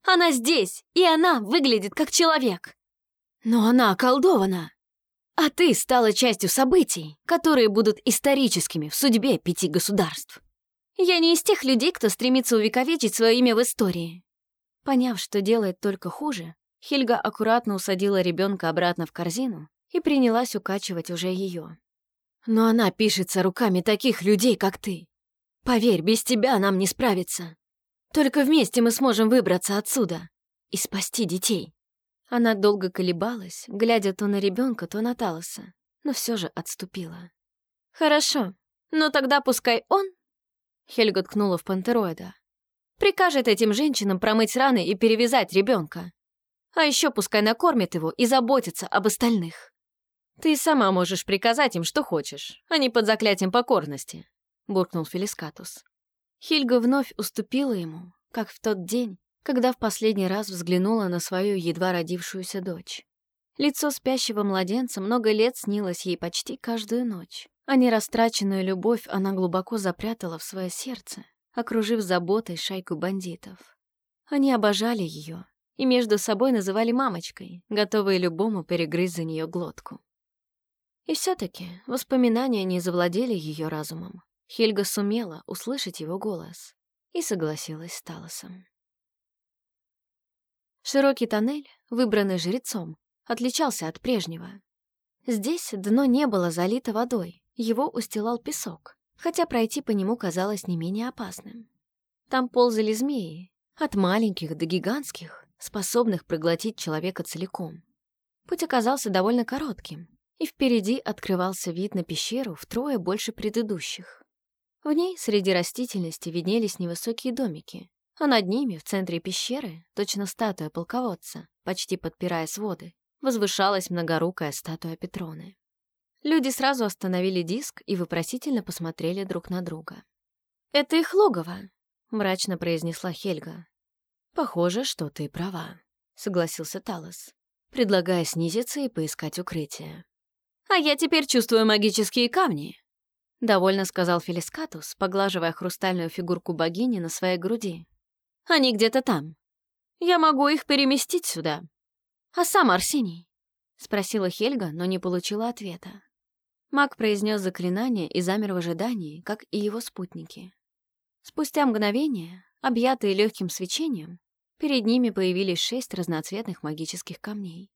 [SPEAKER 2] Она здесь, и она выглядит как человек. Но она околдована. А ты стала частью событий, которые будут историческими в судьбе пяти государств. Я не из тех людей, кто стремится увековечить свое имя в истории. Поняв, что делает только хуже, Хельга аккуратно усадила ребенка обратно в корзину и принялась укачивать уже ее. «Но она пишется руками таких людей, как ты. Поверь, без тебя нам не справиться. Только вместе мы сможем выбраться отсюда и спасти детей». Она долго колебалась, глядя то на ребенка, то на Талоса, но все же отступила. «Хорошо, но тогда пускай он...» Хельга ткнула в пантероида. «Прикажет этим женщинам промыть раны и перевязать ребенка. А еще пускай накормит его и заботится об остальных. Ты сама можешь приказать им, что хочешь, а не под заклятием покорности», — буркнул Фелискатус. Хильга вновь уступила ему, как в тот день, когда в последний раз взглянула на свою едва родившуюся дочь. Лицо спящего младенца много лет снилось ей почти каждую ночь, а нерастраченную любовь она глубоко запрятала в свое сердце, окружив заботой шайку бандитов. Они обожали ее, и между собой называли мамочкой, готовые любому перегрызть за нее глотку. И все-таки воспоминания не завладели ее разумом. Хельга сумела услышать его голос и согласилась с Талосом. Широкий тоннель, выбранный жрецом, отличался от прежнего. Здесь дно не было залито водой, его устилал песок, хотя пройти по нему казалось не менее опасным. Там ползали змеи, от маленьких до гигантских, способных проглотить человека целиком. Путь оказался довольно коротким, и впереди открывался вид на пещеру втрое больше предыдущих. В ней среди растительности виднелись невысокие домики, а над ними, в центре пещеры, точно статуя полководца, почти подпирая своды, возвышалась многорукая статуя Петроны. Люди сразу остановили диск и вопросительно посмотрели друг на друга. «Это их логово», — мрачно произнесла Хельга. «Похоже, что ты права», — согласился Талос, предлагая снизиться и поискать укрытие. «А я теперь чувствую магические камни», — довольно сказал Фелискатус, поглаживая хрустальную фигурку богини на своей груди. «Они где-то там. Я могу их переместить сюда, «А сам Арсений?» — спросила Хельга, но не получила ответа. Маг произнес заклинание и замер в ожидании, как и его спутники. Спустя мгновение, объятые легким свечением, перед ними появились шесть разноцветных магических камней.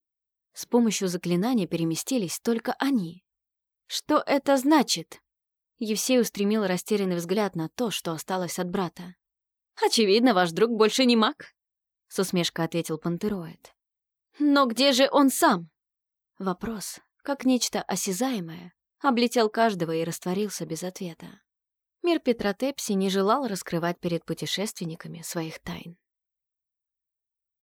[SPEAKER 2] С помощью заклинания переместились только они. «Что это значит?» Евсей устремил растерянный взгляд на то, что осталось от брата. «Очевидно, ваш друг больше не маг», — с усмешкой ответил пантероид. Но где же он сам? Вопрос, как нечто осязаемое, облетел каждого и растворился без ответа. Мир Петра Тепси не желал раскрывать перед путешественниками своих тайн.